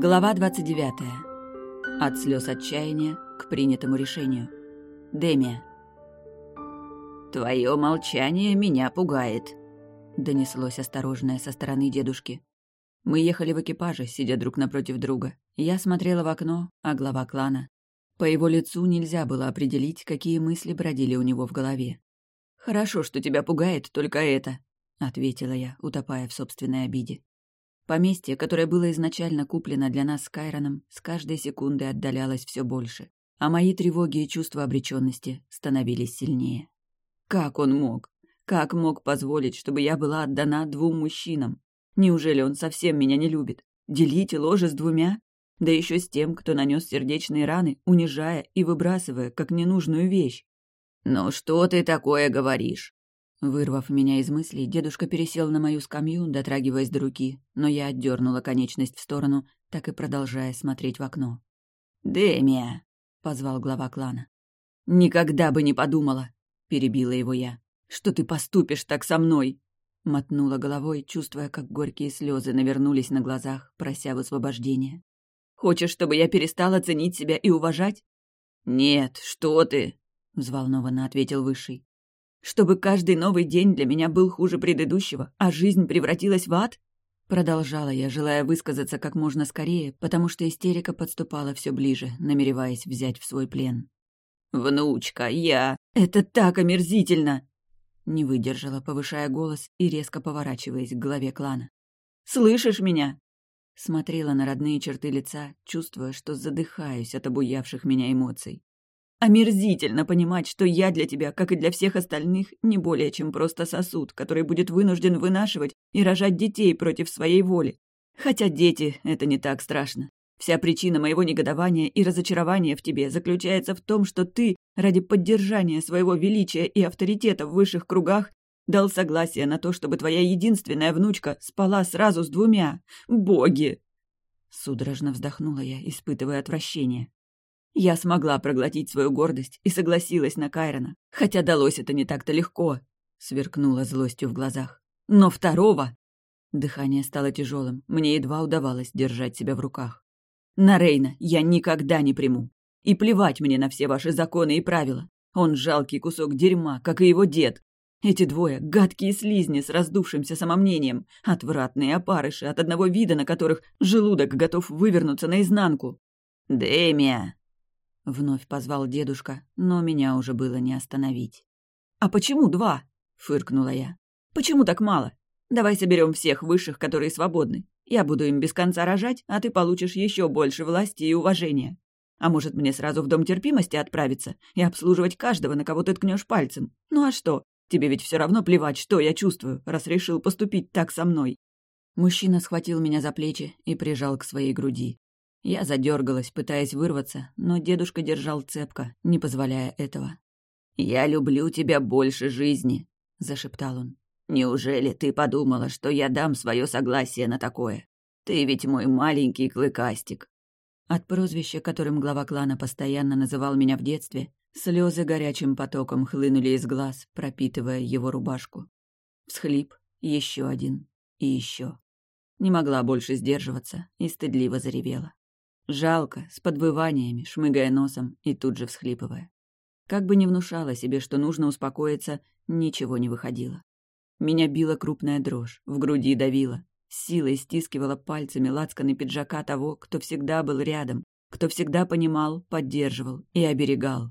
Глава 29. От слез отчаяния к принятому решению. Демия. «Твое молчание меня пугает», — донеслось осторожное со стороны дедушки. Мы ехали в экипаже, сидя друг напротив друга. Я смотрела в окно, а глава клана. По его лицу нельзя было определить, какие мысли бродили у него в голове. «Хорошо, что тебя пугает только это», — ответила я, утопая в собственной обиде. Поместье, которое было изначально куплено для нас с Кайроном, с каждой секундой отдалялось все больше, а мои тревоги и чувства обреченности становились сильнее. Как он мог? Как мог позволить, чтобы я была отдана двум мужчинам? Неужели он совсем меня не любит? Делить ложе с двумя? Да еще с тем, кто нанес сердечные раны, унижая и выбрасывая, как ненужную вещь. «Ну что ты такое говоришь?» Вырвав меня из мыслей, дедушка пересел на мою скамью, дотрагиваясь до руки, но я отдернула конечность в сторону, так и продолжая смотреть в окно. «Демия!» — позвал глава клана. «Никогда бы не подумала!» — перебила его я. «Что ты поступишь так со мной?» Мотнула головой, чувствуя, как горькие слезы навернулись на глазах, прося высвобождения. «Хочешь, чтобы я перестала ценить себя и уважать?» «Нет, что ты!» — взволнованно ответил Высший. Чтобы каждый новый день для меня был хуже предыдущего, а жизнь превратилась в ад? Продолжала я, желая высказаться как можно скорее, потому что истерика подступала все ближе, намереваясь взять в свой плен. «Внучка, я... Это так омерзительно!» Не выдержала, повышая голос и резко поворачиваясь к главе клана. «Слышишь меня?» Смотрела на родные черты лица, чувствуя, что задыхаюсь от обуявших меня эмоций. Омерзительно понимать, что я для тебя, как и для всех остальных, не более чем просто сосуд, который будет вынужден вынашивать и рожать детей против своей воли. Хотя дети — это не так страшно. Вся причина моего негодования и разочарования в тебе заключается в том, что ты, ради поддержания своего величия и авторитета в высших кругах, дал согласие на то, чтобы твоя единственная внучка спала сразу с двумя. Боги!» Судорожно вздохнула я, испытывая отвращение. Я смогла проглотить свою гордость и согласилась на Кайрона, хотя далось это не так-то легко, сверкнула злостью в глазах. Но второго... Дыхание стало тяжелым, мне едва удавалось держать себя в руках. На Рейна я никогда не приму. И плевать мне на все ваши законы и правила. Он жалкий кусок дерьма, как и его дед. Эти двое — гадкие слизни с раздувшимся самомнением, отвратные опарыши, от одного вида на которых желудок готов вывернуться наизнанку. «Дэмия!» — вновь позвал дедушка, но меня уже было не остановить. «А почему два?» — фыркнула я. «Почему так мало? Давай соберем всех высших, которые свободны. Я буду им без конца рожать, а ты получишь еще больше власти и уважения. А может, мне сразу в дом терпимости отправиться и обслуживать каждого, на кого ты ткнешь пальцем? Ну а что? Тебе ведь все равно плевать, что я чувствую, раз решил поступить так со мной». Мужчина схватил меня за плечи и прижал к своей груди. Я задергалась, пытаясь вырваться, но дедушка держал цепко, не позволяя этого. «Я люблю тебя больше жизни», — зашептал он. «Неужели ты подумала, что я дам свое согласие на такое? Ты ведь мой маленький клыкастик». От прозвища, которым глава клана постоянно называл меня в детстве, слезы горячим потоком хлынули из глаз, пропитывая его рубашку. Всхлип, еще один и еще. Не могла больше сдерживаться и стыдливо заревела. Жалко, с подвываниями, шмыгая носом и тут же всхлипывая. Как бы ни внушала себе, что нужно успокоиться, ничего не выходило. Меня била крупная дрожь, в груди давила, силой стискивала пальцами лацканы пиджака того, кто всегда был рядом, кто всегда понимал, поддерживал и оберегал.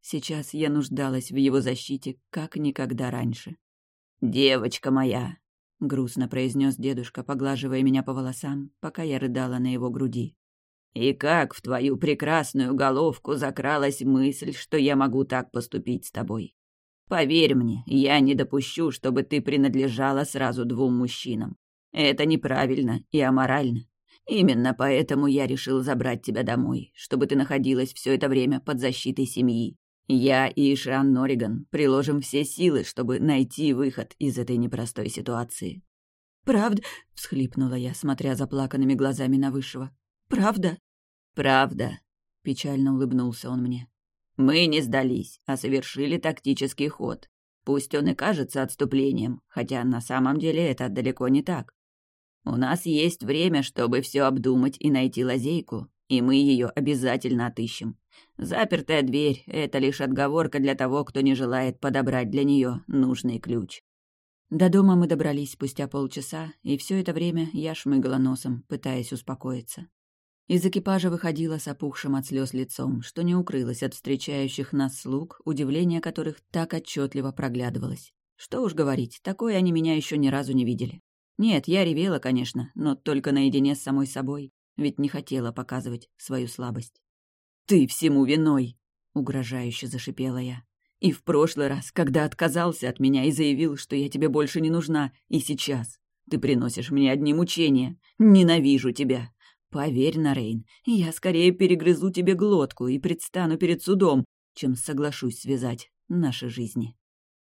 Сейчас я нуждалась в его защите, как никогда раньше. «Девочка моя!» — грустно произнес дедушка, поглаживая меня по волосам, пока я рыдала на его груди. И как в твою прекрасную головку закралась мысль, что я могу так поступить с тобой? Поверь мне, я не допущу, чтобы ты принадлежала сразу двум мужчинам. Это неправильно и аморально. Именно поэтому я решил забрать тебя домой, чтобы ты находилась все это время под защитой семьи. Я и Ишан Нориган приложим все силы, чтобы найти выход из этой непростой ситуации. «Правда?» — всхлипнула я, смотря заплаканными глазами на Высшего. «Правда?» «Правда», — печально улыбнулся он мне. «Мы не сдались, а совершили тактический ход. Пусть он и кажется отступлением, хотя на самом деле это далеко не так. У нас есть время, чтобы все обдумать и найти лазейку, и мы ее обязательно отыщем. Запертая дверь — это лишь отговорка для того, кто не желает подобрать для нее нужный ключ. До дома мы добрались спустя полчаса, и все это время я шмыгала носом, пытаясь успокоиться. Из экипажа выходила с опухшим от слез лицом, что не укрылось от встречающих нас слуг, удивление которых так отчетливо проглядывалось. Что уж говорить, такое они меня еще ни разу не видели. Нет, я ревела, конечно, но только наедине с самой собой, ведь не хотела показывать свою слабость. «Ты всему виной!» — угрожающе зашипела я. «И в прошлый раз, когда отказался от меня и заявил, что я тебе больше не нужна, и сейчас. Ты приносишь мне одни мучения. Ненавижу тебя. Поверь, Нарейн, я скорее перегрызу тебе глотку и предстану перед судом, чем соглашусь связать наши жизни.